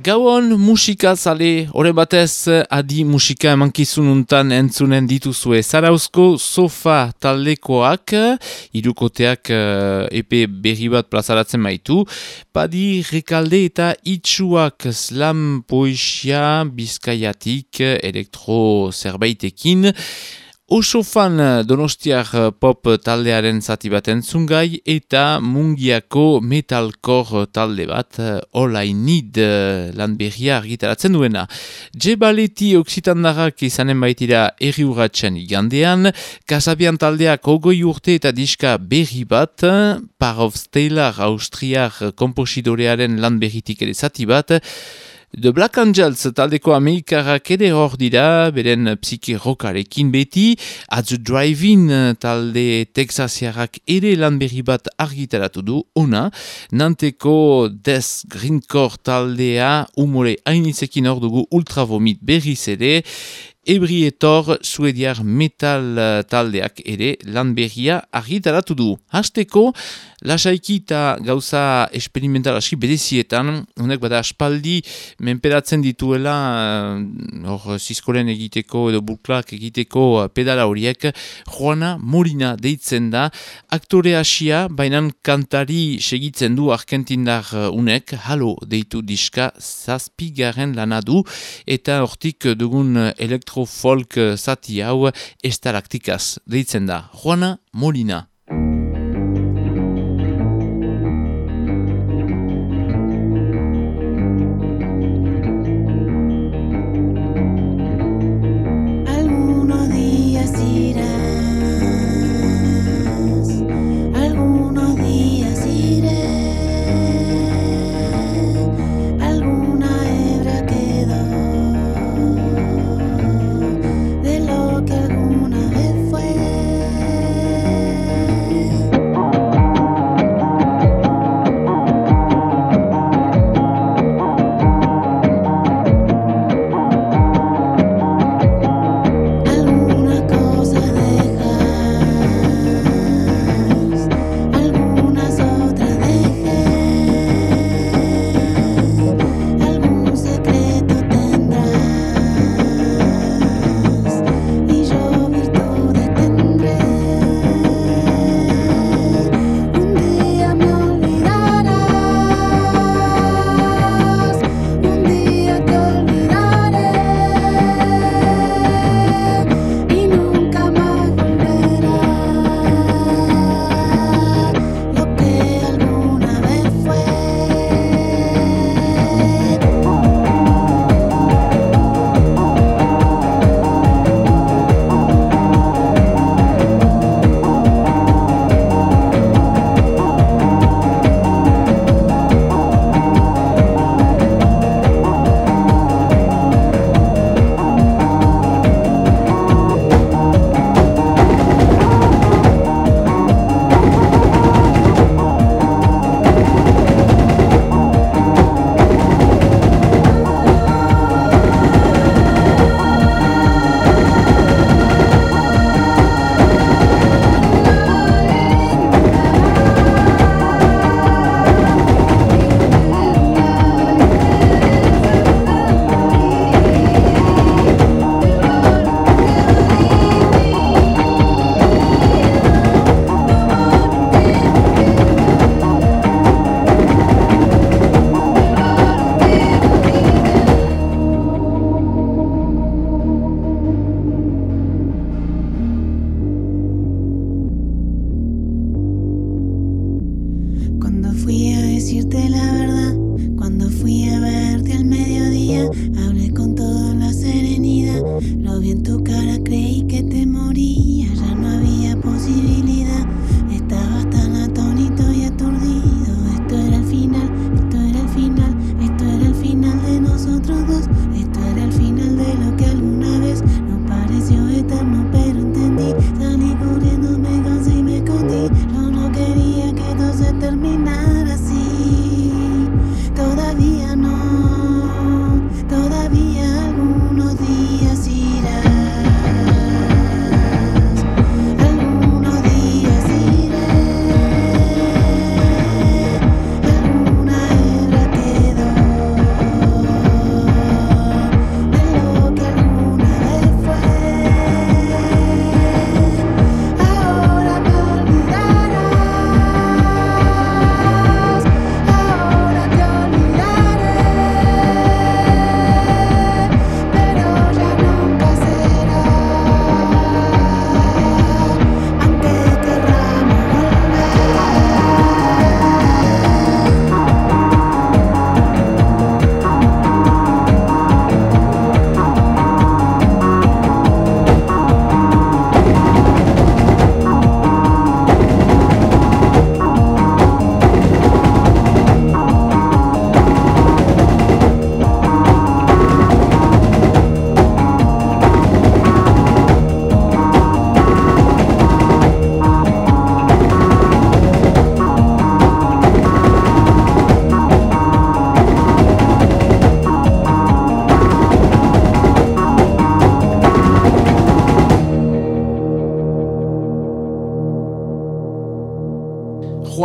adi. Gauan musika zale, horre batez adi musika emankizununtan entzunen dituzue. Zarauzko sofa taldekoak, irukoteak uh, epe berri bat plazaratzen maitu. Badi rekalde eta itxuak slam poesia bizkaiatik elektro zerbaitekin. Oso fan eh, donostiak eh, pop taldearen zati bat entzungai eta mungiako metalcore talde bat eh, I Need lan berria argitaratzen duena. Jebaleti oksitandarrak izanen baitira erri urratxen igandean, kasabian taldeak ogoi urte eta diska berri bat, Par of Stellar Austriak komposidorearen lan berritik ere zati bat, The Black Angels taldeko amerikarrak ere hor dira, beren psiki rokarekin beti, at the drive-in talde texasiarrak ere lan berri bat argitaratu du, ona, nanteko Death Greencore taldea, umore hainitzekin hor dugu ultravomit berriz ere, Ebrietor suediar metal eh, taldeak ere lan berria argitaratu du. Hasteko, lasaiki eta gauza experimental aski bedezietan, honek bada aspaldi menperatzen dituela eh, hor zizkoren egiteko edo buklak egiteko eh, pedala horiek, Juana Morina deitzen da, aktore hasia, bainan kantari segitzen du Argentindar unek, halo deitu diska zazpigaren lanadu, eta hortik dugun elektro folk zati hau estalaktikaz deitzen da. Juana Molina.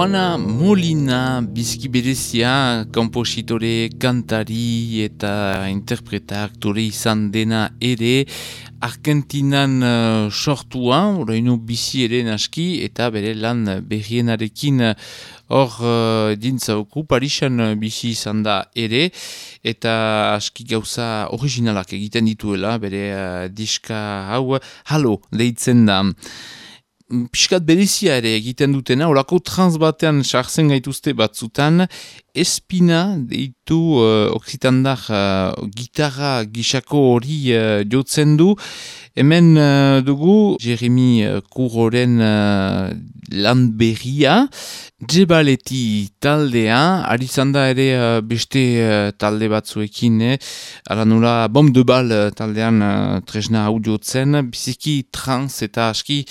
Juana Molina bizki berezia, kompositore, kantari eta interpreta aktore izan dena ere, Argentinan uh, sortua, oraino bizi ere naski, eta bere lan berrienarekin hor uh, dintzauku, Parisan bizi izan da ere, eta aski gauza originalak egiten dituela, bere uh, diska hau, halo, deitzen da. Piskat berizia ere egiten dutena, orako trans batean sartzen gaituzte batzutan, espina deitu uh, oksitandar uh, gitarra gisako hori uh, jotzen du, hemen uh, dugu Jeremy Kuroren uh, lan berria, Jebaleti taldea, ari zanda ere uh, beste uh, talde batzuekin, eh? ala nula bom de bal taldean uh, tresna hau jotzen, biziki trans eta aski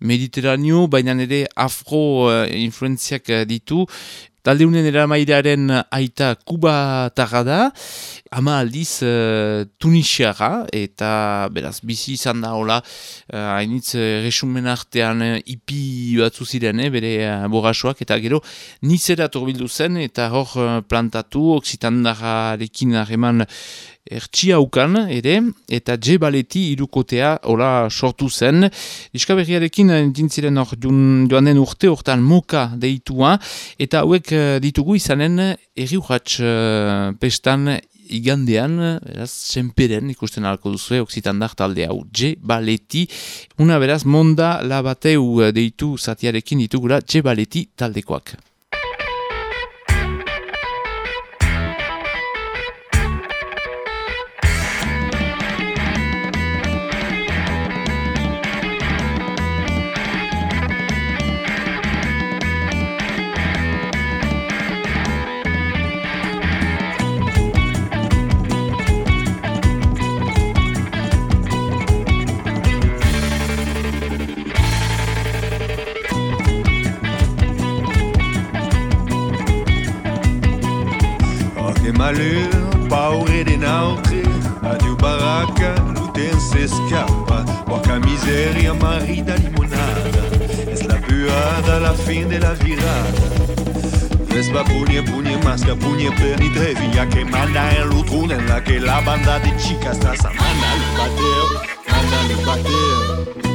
mediterraneo, baina ere afro uh, influenziak ditu, Talde unen eramaidearen aita kuba tarra da, ama aldiz uh, tunisiara, eta beraz bizi izan da hola, uh, hainitz uh, resumen artean uh, ipi batzu ziren, eh, bere uh, borrasoak, eta gero nizera torbildu zen, eta hor uh, plantatu, oksitandararekin hareman ertsiaukan ere, eta J baleti irukotea hola sortu zen. Iskaberriarekin dintziren hor joan den urte hortan moka deitua, eta hauek eh, ditugu izanen erriuhatx uh, pestan igandean, beraz, senperen ikusten alko duzu, oksitandar talde hau, J baleti, una beraz, monda labateu deitu zatiarekin ditugura J baleti taldekoak. Malheur, paure de nautre, adieu barraca, luten se escapa, poca miseria, marida limonada, es la puada, la fin de la virada. Vespa puñe, puñe, masca, puñe, perni, trevilla, que manda en lutruna, en la que la banda de chicas está manda al bateo, manda al bateo.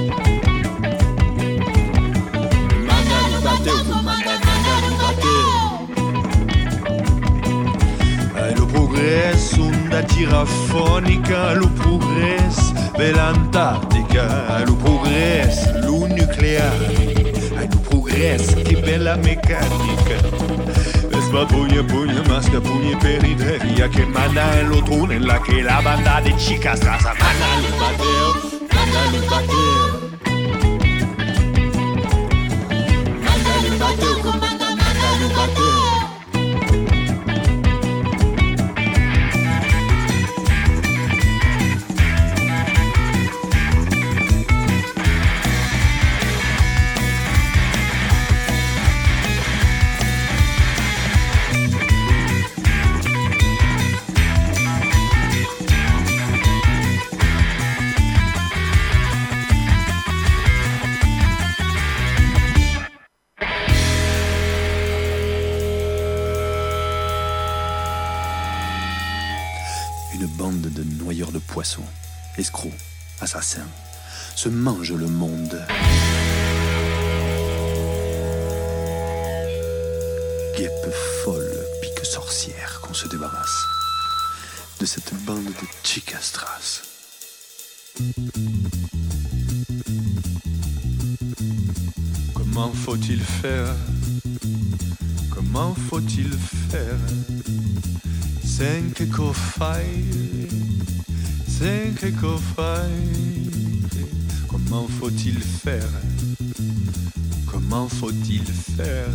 da tirafônica lo progrès de l'Antártica lo progrès lo nuclear. Ai lo progrès que bella mecánica Vespa puñe puñe más que puñe periferia que manda el otro en la que la banda de chicas traza manda el bateo manda el bateo. Coffres c'est que Comment faut-il faire? Comment faut-il faire?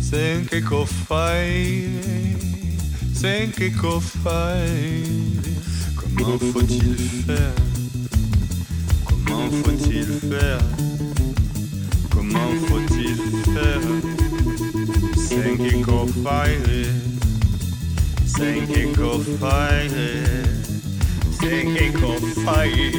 C'est que C'est que Comment faut-il faire? Comment faut-il faire? C'est que singing of fire.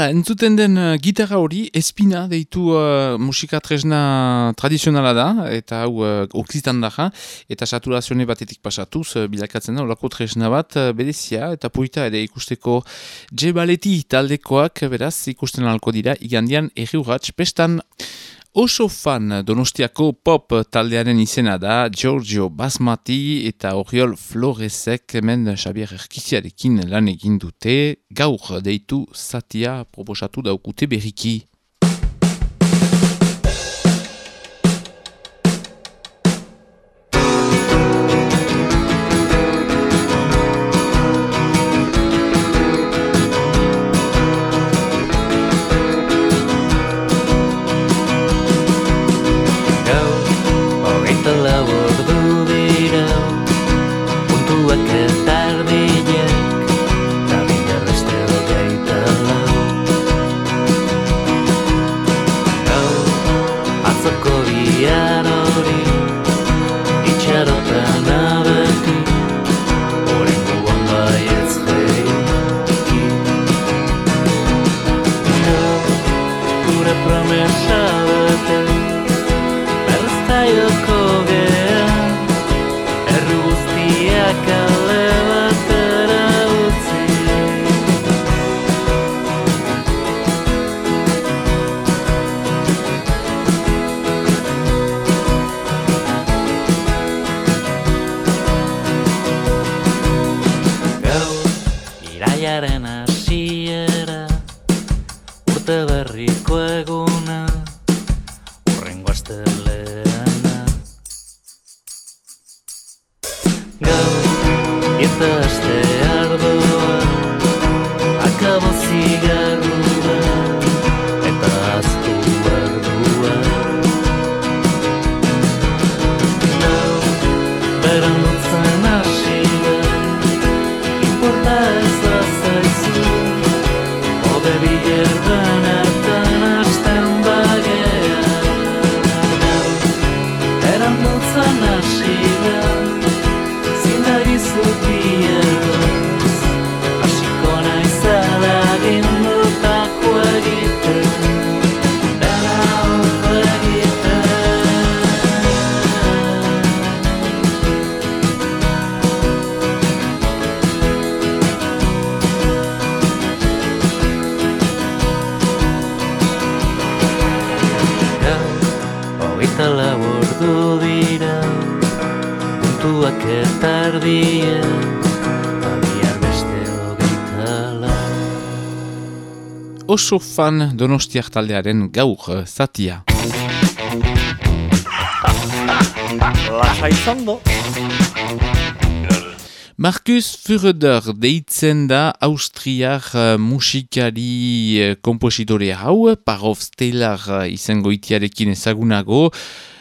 Hala, entzuten den uh, gitarra hori, espina deitu uh, musika tresna tradizionala da, eta hau uh, oksitan da, eta saturazione batetik pasatuz, uh, bilakatzen da, olako tresna bat, uh, berezia, eta puita ere ikusteko jebaleti taldekoak, beraz, ikusten alko dira, igandian erri pestan, Oso fan donostiako pop taldearen izena da Giorgio Basmati eta Oriol Floresek hemen Xabier Erkiziarekin lan egin dute gaur deitu satia proposatu daukute berriki. Oso fan donostiak taldearen gaur eh, zatia. Markus Fürder deitzen da Austriar uh, musikari uh, kompositore hau, Parov Stellar uh, izango itiarekin ezagunago,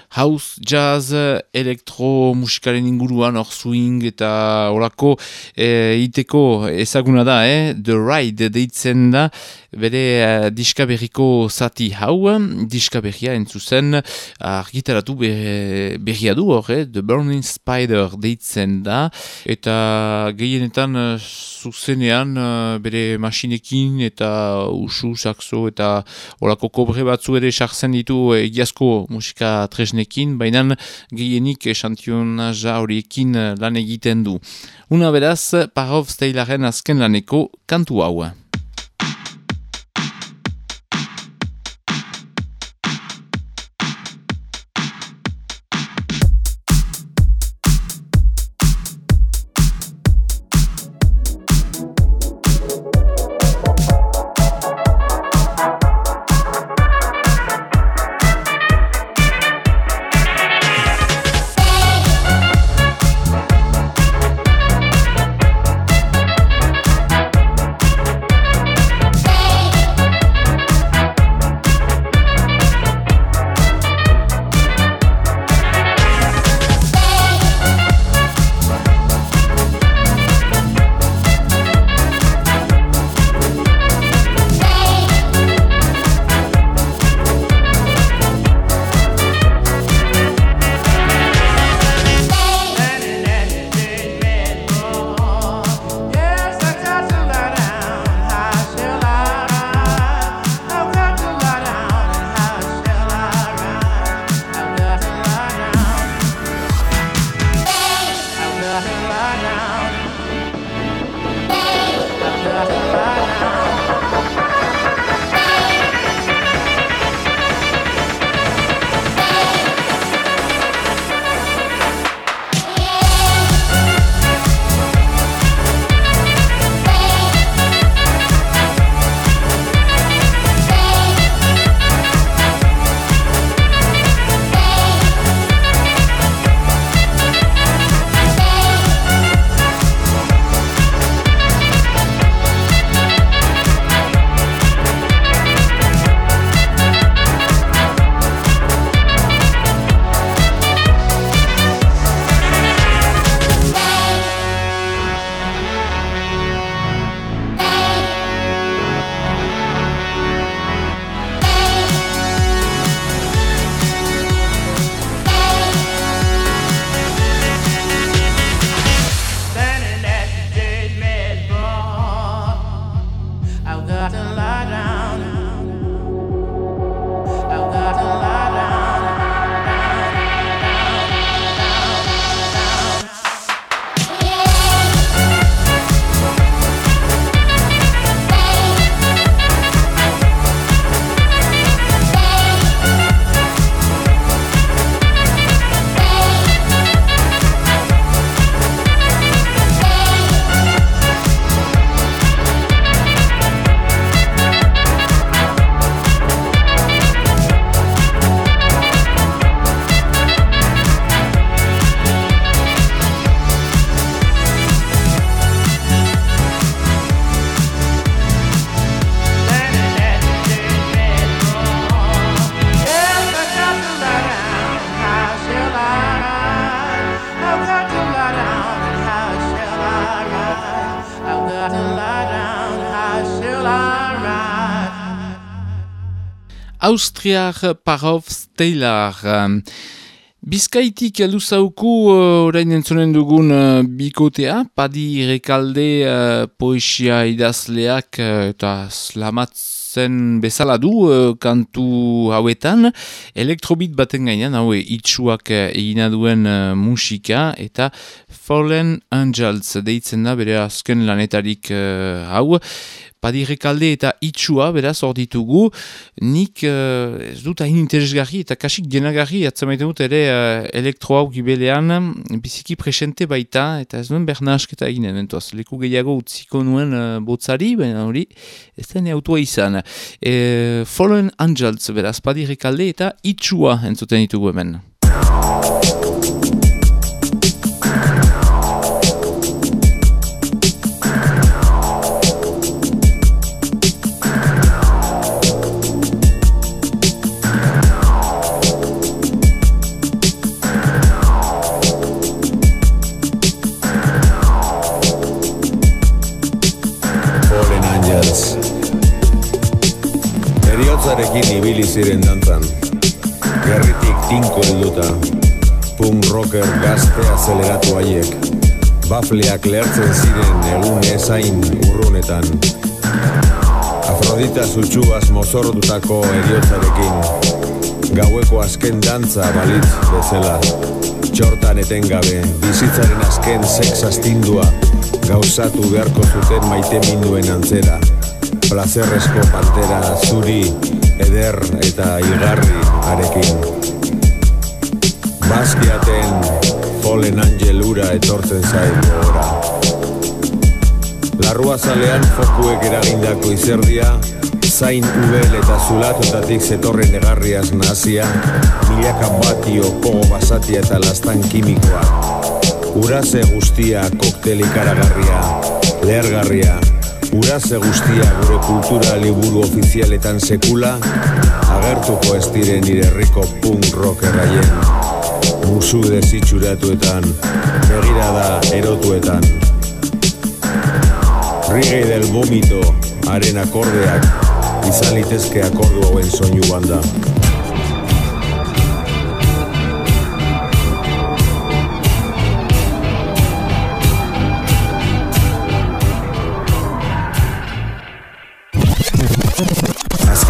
house, jazz, elektro musikaren inguruan, or swing eta orako e, iteko ezaguna da, eh? The Ride deitzen da, bere uh, diska berriko zati hau, diska berria entzuzen, argitaratu berria du hor, eh? The Burning Spider deitzen da, eta gehienetan zuzenean uh, bere masinekin eta usu, saxo eta orako kobre batzu ere sartzen ditu egiazko musika tresne honekin, baina gehienik esantionaja horiekin lan egiten du. Una beraz, Parov Steilaren azken laneko kantu hau. Austriar Parov Taylor. Bizkaitik luzauku uh, orain entzonen dugun uh, bikotea, padi rekalde uh, poesia idazleak uh, eta slamatzen bezala du uh, kantu hauetan, elektrobit baten gainean, haue itxuak uh, egina duen uh, musika eta Fallen Angels deitzen da bere azken lanetarik uh, hau, padirrekalde eta itxua, beraz, hor ditugu, nik uh, ez dut hain interesgarri eta kasik genagarri atzamaiten dut ere uh, elektro hau gibelean biziki presente baita eta ez duen berna asketa eginen, entoaz, leku gehiago utziko nuen uh, botzari, baina hori, ez den autua izan. E, Fallen Angels, beraz, padirrekalde eta itxua entzuten ditugu hemen. Ziren dantzan. Gerritik tinko helduta. Punk rocker gazte azeleratu haiek. Bafleak lehertzen ziren egun ezain urrunetan. Afrodita zutsuaz mozorotutako eriotzarekin Gaueko azken dantza balitz bezala. Txortan etengabe, bizitzaren azken sex astindua Gauzatu beharko zuten maite minduen antzera Plazerrezko pantera zuri eder eta igarri arekin. Baskiaten Fallen Angel ura etortzen zain gora. Larrua zalean fokuek eragindako izerdia, zain ubel eta zulatotatik zetorren egarriaz nazia, milaka batio, kogo basatia eta lastan kimikoa. Uraze guztia koktelik aragarria, lehergarria, Uraze guztia gure kultura liburu ofizialetan sekula Agertuko ez diren nire herriko punk rock erraien Musu desitxuratuetan, begirada erotuetan. Rigei del vomito, haren akordeak Izan litezke akordu hauen soinu banda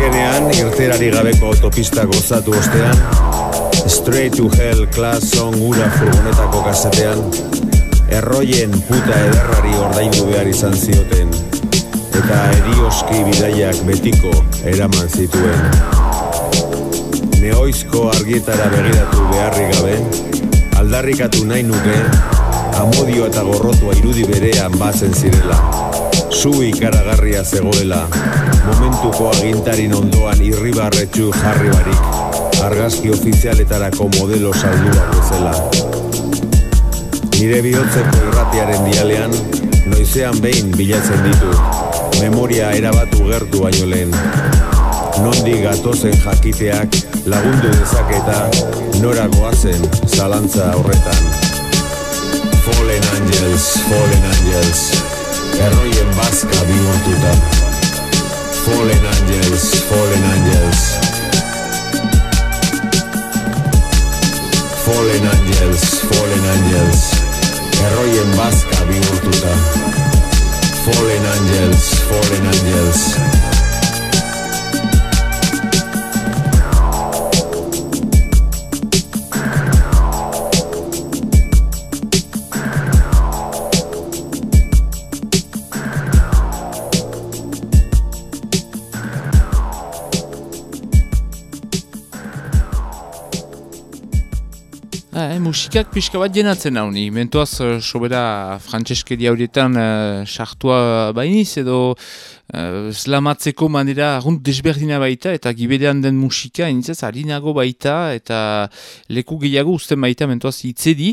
Azkenean, irterari gabeko autopista gozatu ostean, Straight to Hell Class Song ura furgonetako kasetean, erroien puta ederrari ordaindu behar izan zioten, eta erioski bidaiak betiko eraman zituen. Neoizko argietara begiratu beharri gabe, aldarrikatu nahi nuke, amodio eta gorrotua irudi berean batzen zirela. Zu ikaragarria zegoela, momentuko agintarin ondoan irribarretxu jarri barik, argazki ofizialetarako modelo saldua bezala. Nire bihotzeko irratiaren dialean, noizean behin bilatzen ditu, memoria erabatu gertu baino lehen. Nondi gatozen jakiteak lagundu dezaketa nora goazen zalantza horretan. Fallen Angels, Fallen Angels, erroien bazka bihurtuta. Fallen angels, fallen angels. Fallen angels, fallen angels. Erroien bazka bihurtuta. Fallen angels, fallen angels. Musikak pixka bat jenatzen hau ni. Mentoaz, uh, sobera frantzeskeri haurietan uh, sartua bainiz edo uh, slamatzeko manera runt desberdina baita eta gibedean den musika initzaz harinago baita eta leku gehiago usten baita mentoaz itzedi.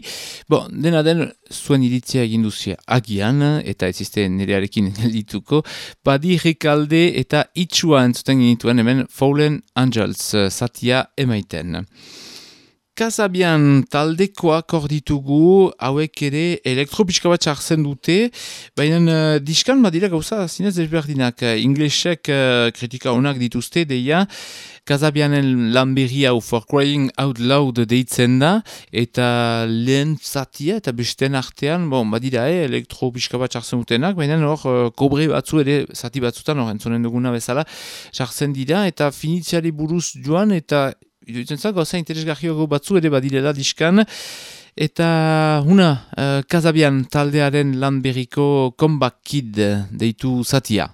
Bon, dena den zuen iritzia egin duzia agian eta ez izte nerearekin dituko. Badi rekalde eta itxua entzuten genituen hemen Fallen Angels satia emaiten. Kazabian taldekoak ditugu hauek ere elektropiska bat txartzen dute, baina uh, diskan badira gauza zinez ezberdinak. Inglesek uh, kritika honak dituzte, deia, Kazabianen lan hau for crying out loud deitzen da, eta lehen zatia eta besten artean, bon, badira, eh, elektropiska bat txartzen dutenak, baina hor, uh, kobre batzu ere, zati batzutan, hor, entzonen duguna bezala, txartzen dira, eta finitziari buruz joan, eta iduitzen zako, zain interesgarriago batzu ere badirela diskan, eta una, uh, Kazabian taldearen lan berriko comeback kid deitu zatia.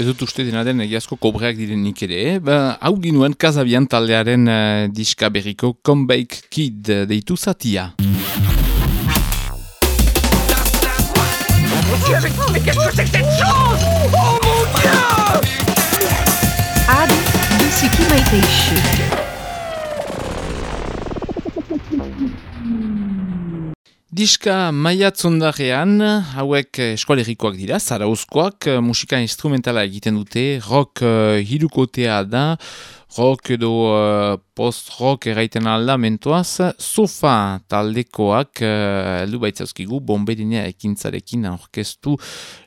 Ez dut uste dena den egiazko kobreak direnik ere. Ba, hau ginuen kazabian taldearen uh, diska berriko Comeback Kid deitu zatia. Adi biziki maite isu. Diska maiatzondarean, hauek eskolerikoak dira, zarauzkoak, musika instrumentala egiten dute, rock uh, hirukotea da, rock edo uh, post-rock eraiten alda mentoaz, sofa taldekoak, uh, eldu baitzauzkigu, bombedinea ekintzarekin orkestu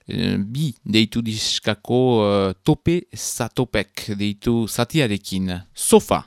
bi deitu diskako uh, tope zatopek deitu zatiarekin. Sofa!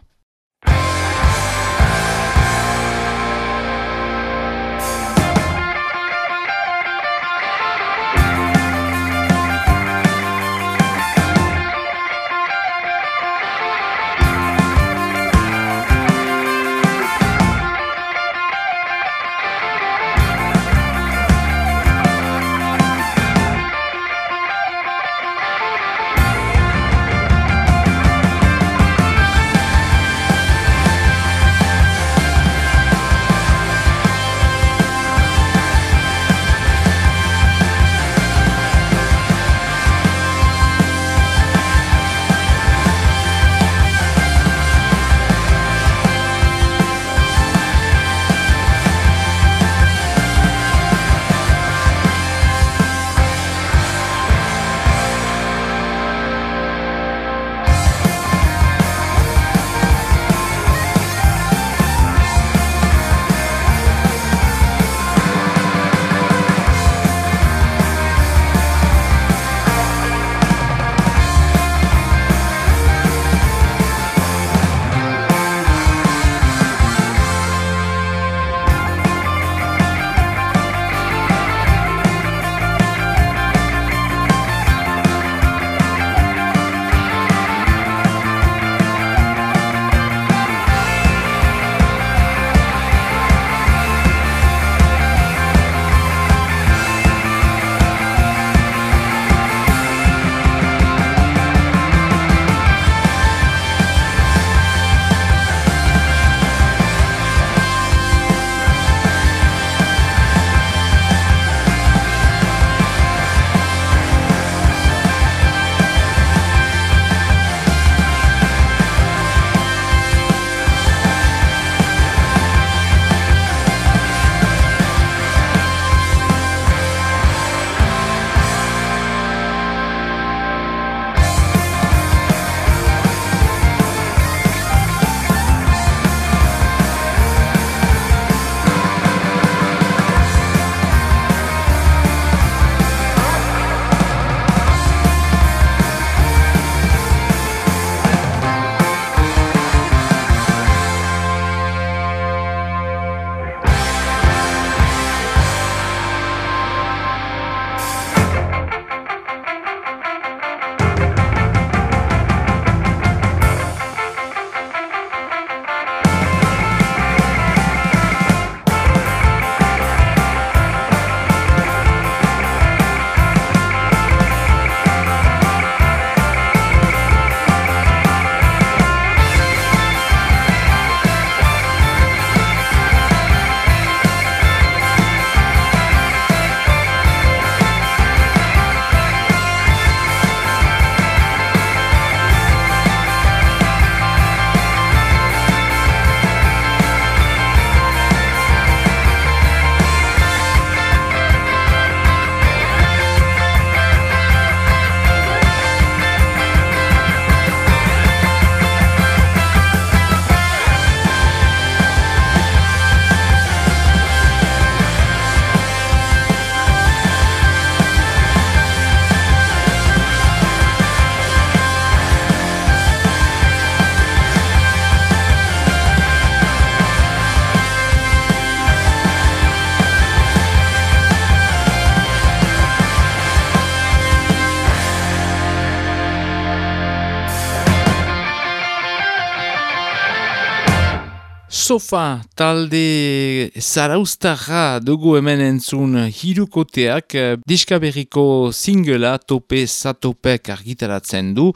Sofa talde zaraustarra dugu hemen entzun hirukoteak diskaberriko singela tope zatopek argitaratzen du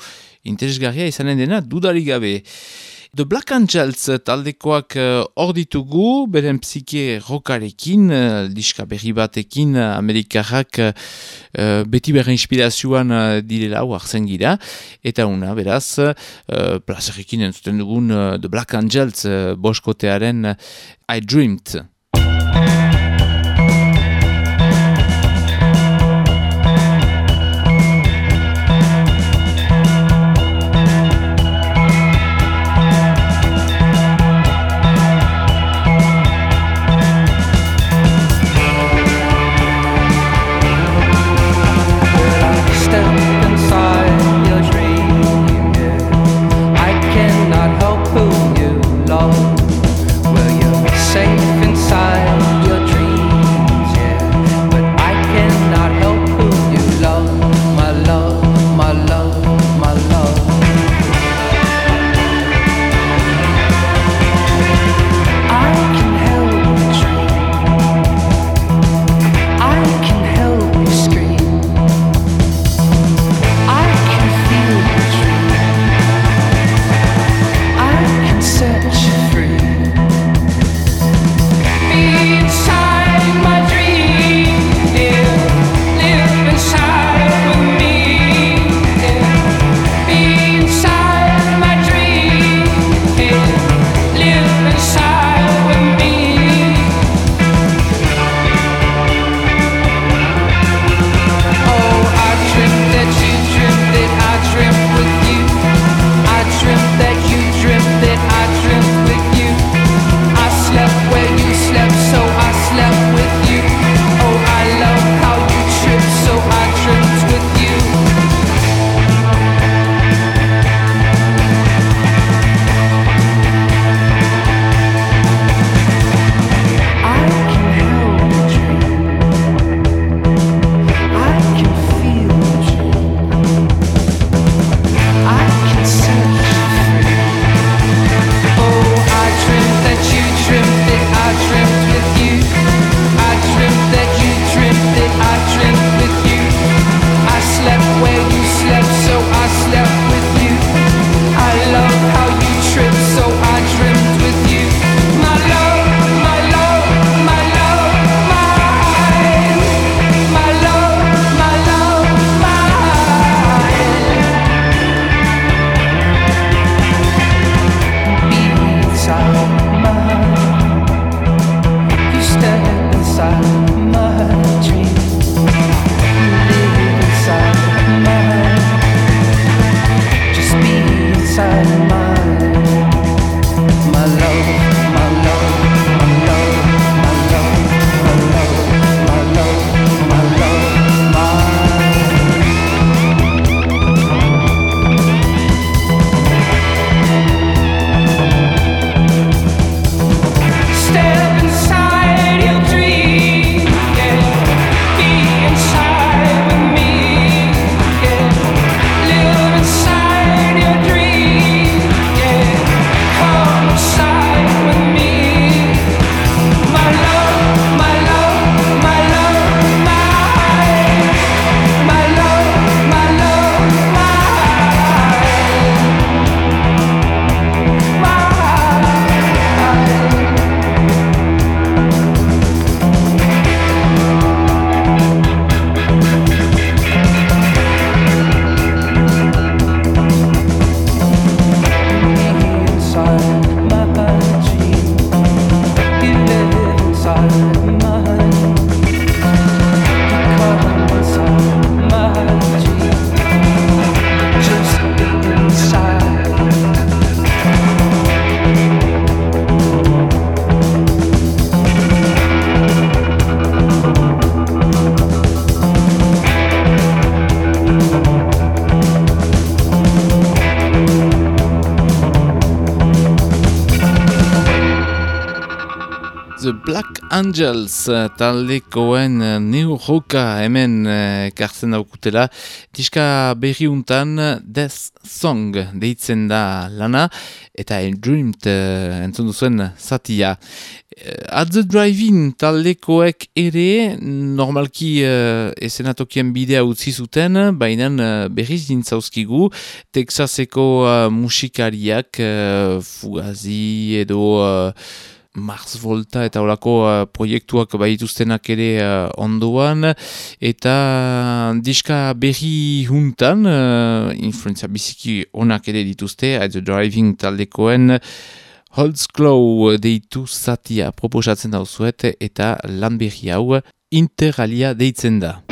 interesgarria izanen dena dudarik gabe. The Black Angels taldekoak eh, hor uh, ditugu, beren psike rokarekin, uh, diska berri batekin, uh, amerikarrak beti berren inspirazioan uh, direla huartzen gira, eta una, beraz, uh, plazerrekin entzuten dugun uh, The Black Angels uh, boskotearen uh, I Dreamed. Angels taldekoen neo joka hemen kartzen daukutela. Diska berriuntan Death Song deitzen da lana eta Dreamed uh, entzun duzuen zatia. At the Drive-In taldekoek ere normalki uh, esenatokien bidea utzi zuten, baina uh, berriz dintzauzkigu Texaseko uh, musikariak uh, fugazi edo uh, Mars Volta eta horako uh, proiektuak baituztenak ere uh, ondoan eta diska berri juntan uh, influenzia biziki onak ere dituzte at the Driving taldekoen Holtzklow deitu zatia proposatzen dauzuet eta lan berri hau interalia deitzen da.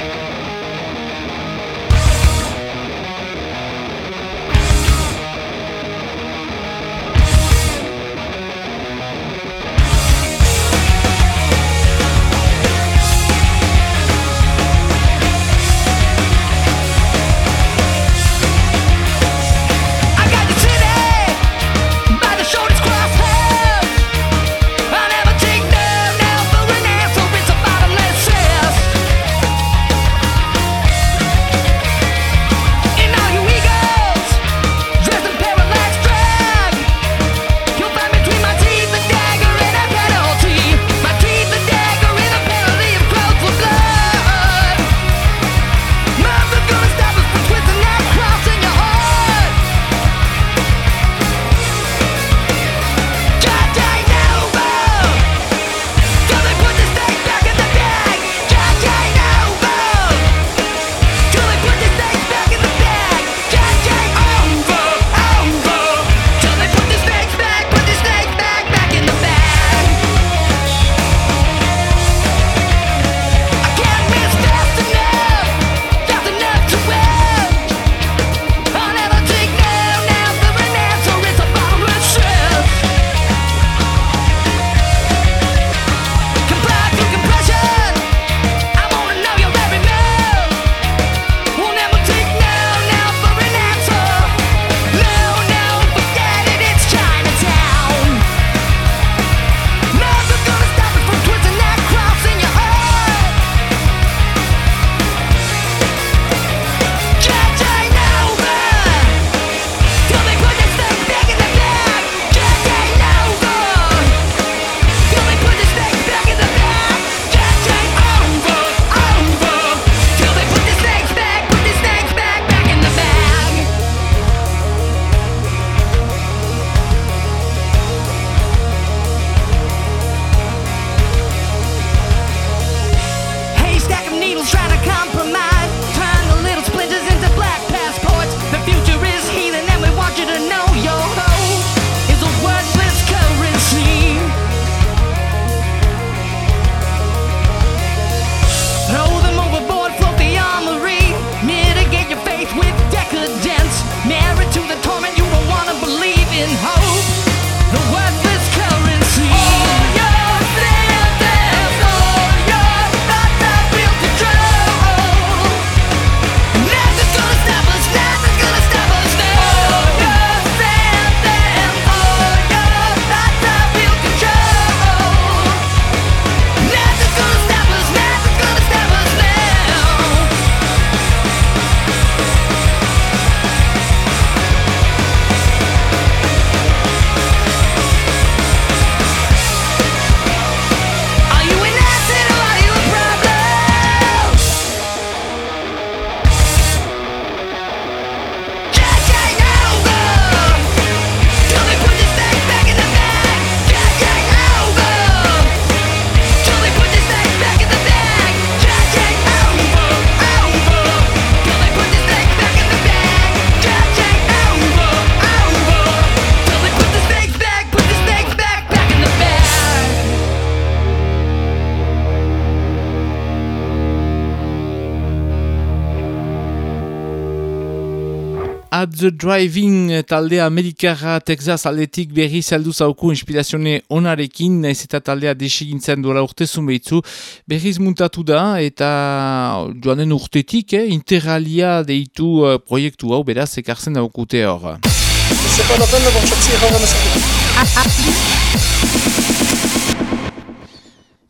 The Driving taldea Amerikara Texas aldetik berri zeldu zauku inspirazione onarekin, naiz eta taldea desigintzen duela urtezun behitzu, berriz muntatu da eta joanen urtetik, eh, interalia deitu uh, proiektu hau beraz ekartzen daukute hor. Eman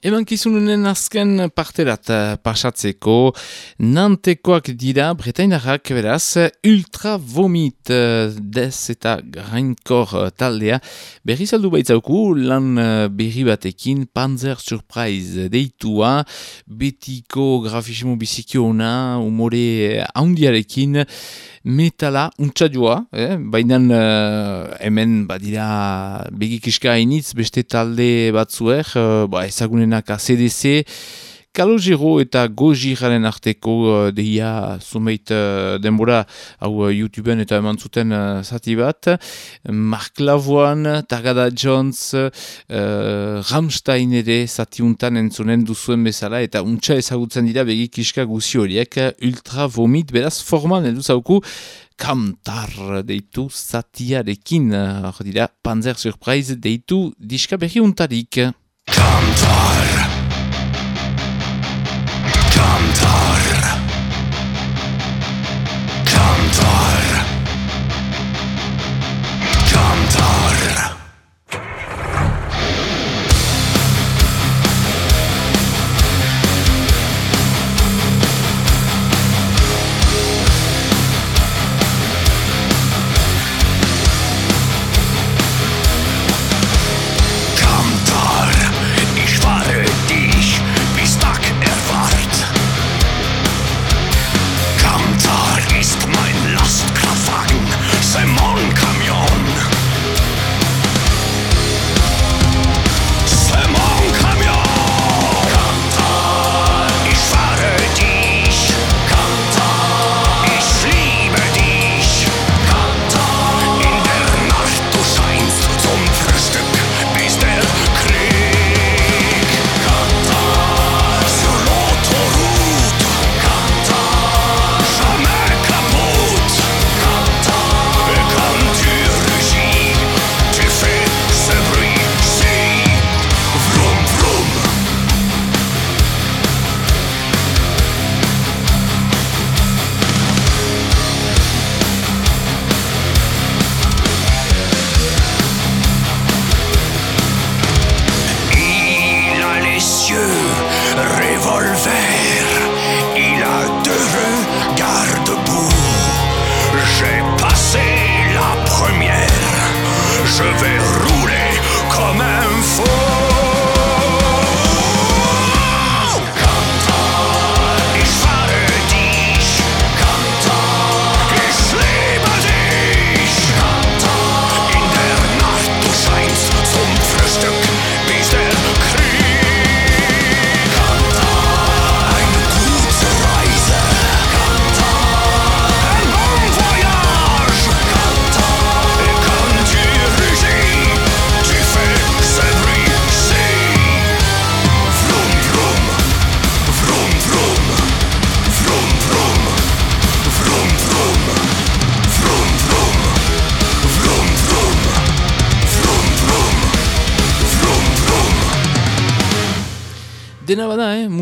kizununen azken parterat eh, pasatzeko, nantekoak dira, bretainarrak beraz, ultra vomit eh, dez eta grainkor eh, taldea. Berri saldu baitzauku, lan berri batekin, Panzer Surprise deitua, betiko grafismo bizikiona, umore haundiarekin, metala untxadua, eh? baina uh, hemen badira begikiska hainitz beste talde batzuek, uh, ba, ezagunenak ACDC, Kalogero eta Gojiraren arteko uh, deia zumeit uh, denbora hau uh, YouTubeen eta eman zuten zati bat. Mark Lavoan, Tagada Jones, uh, Ramstein ere zati untan entzunen duzuen bezala eta untxa ezagutzen dira begik iska guzi horiek ultra vomit beraz forman edu zauku kantar deitu zatiarekin. Hor dira Panzer Surprise deitu diska berri untarik.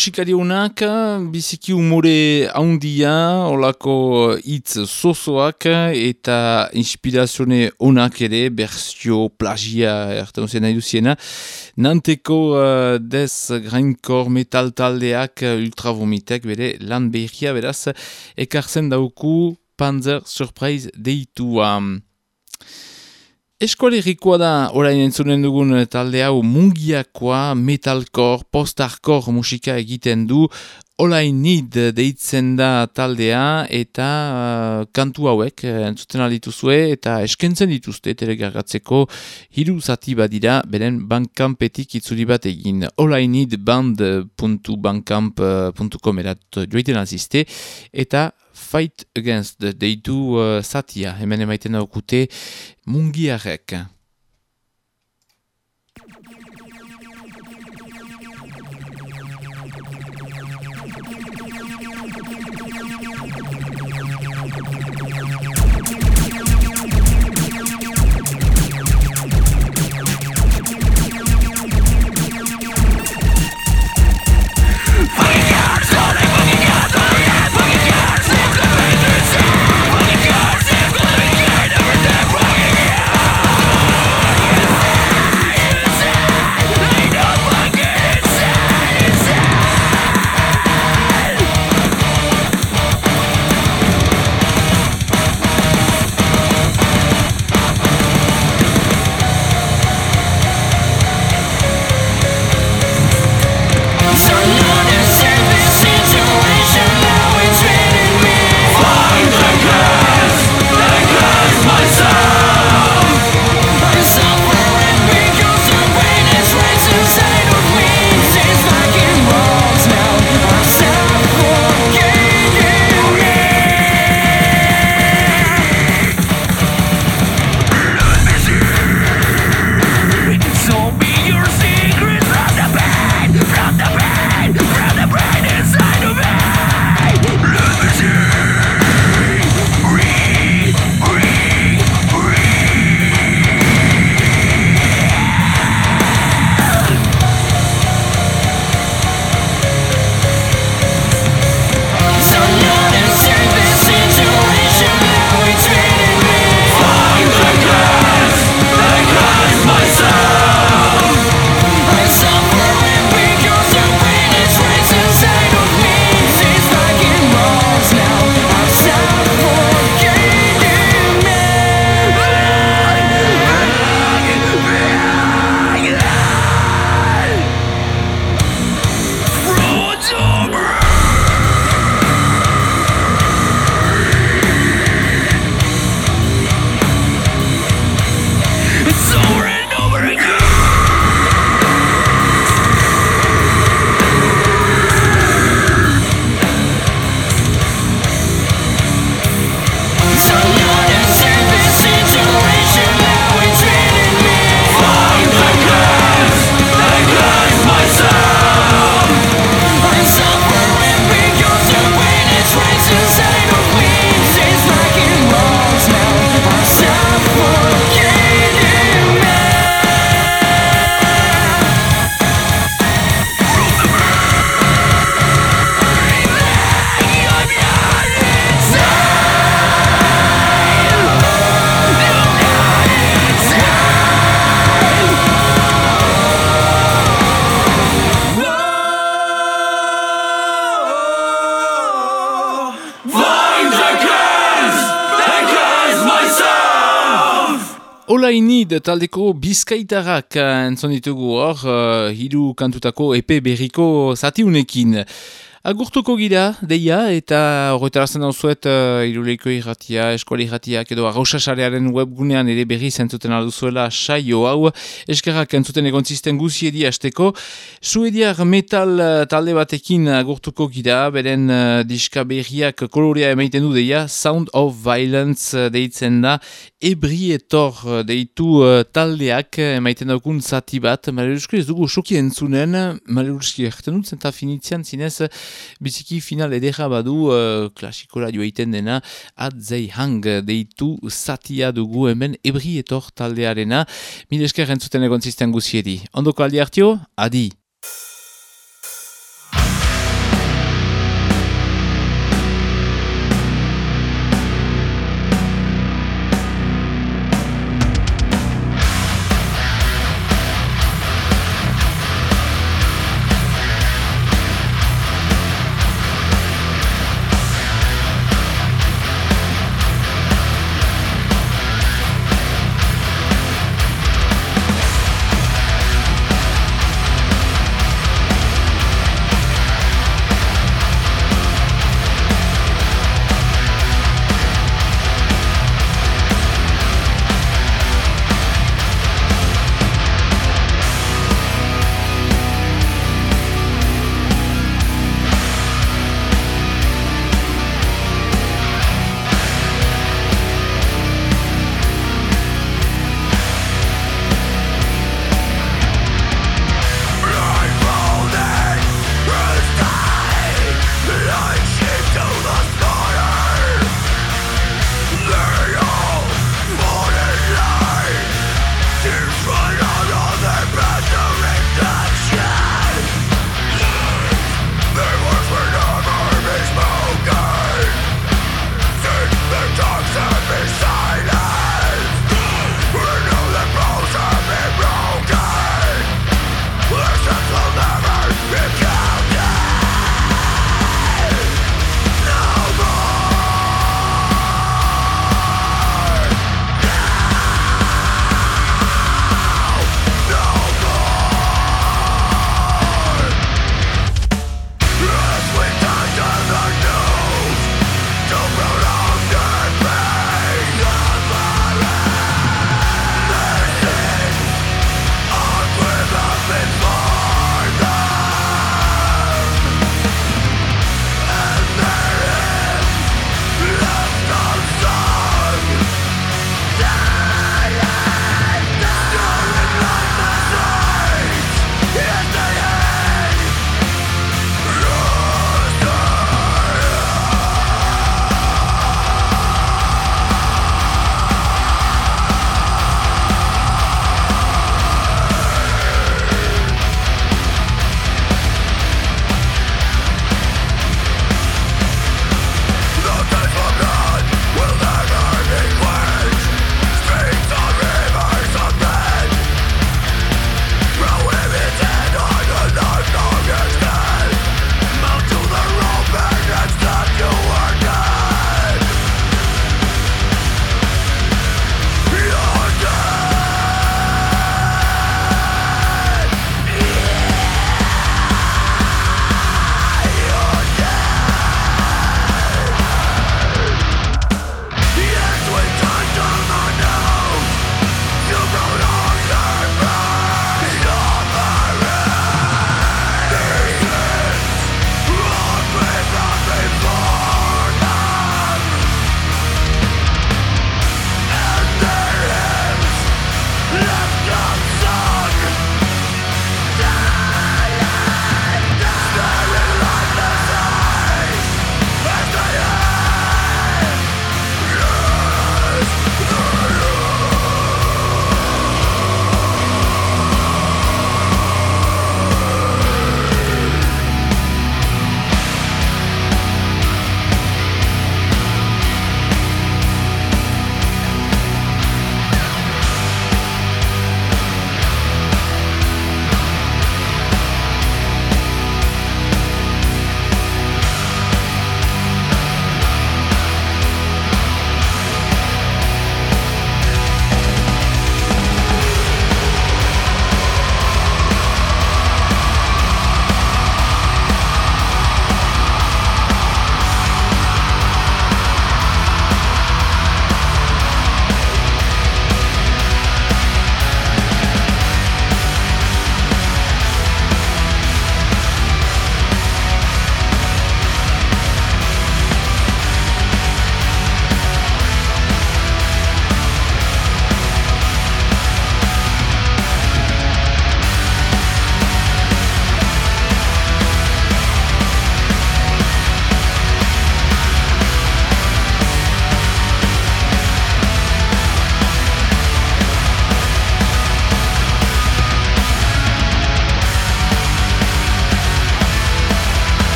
Musikari honak, biziki umore haundia, olako hitz sozoak eta inspirazione honak ere, berzio, plagia, erten zen nahi duziena. Nanteko uh, dez grainkor metal taldeak ultravomitek, bere lan behia beraz, ekartzen dauku Panzer Surprise deitua. Eskolerikoa da orain entzunen dugun talde hau mungiakoa, metalkor, postarkor musika egiten du, Olain deitzen da taldea eta uh, kantu hauek uh, entzuten aldituzue eta eskentzen dituzte telegargatzeko hiru zati badira beren bankkampetik itzuli bat egin. Olain nid band.bankkamp.com erat joiten azizte eta Fight Against deitu uh, zatia, hemen emaiten daukute mungiarek. De taldeko bizkaitarrak entzon ditugu hor, uh, hiru kantutako epe berriko zatiunekin. Agurtuko gira, deia, eta horretarazten hau zuet uh, iruleiko irratia, eskuali irratiak edo arrausasarearen webgunean ere berri zentzuten alduzuela saio hau, eskerrak entzuten egon zisten guziedi hasteko. Suediar metal uh, talde batekin agurtuko gira, beren uh, diska berriak kolorea emaiten du deia, Sound of Violence deitzen da, ebrietor uh, deitu uh, taldeak emaiten daukun zati bat, maleruski ez dugu soki entzunen, maleruski erten dut zenta finitzian zinez, biziki final edera badu uh, klasikola joaiten dena. Atzei hang deitu satia dugu hemen ebrietor taldearena. Mil esker entzuten egon zisten guziedi. Ondoko aldi hartio, adi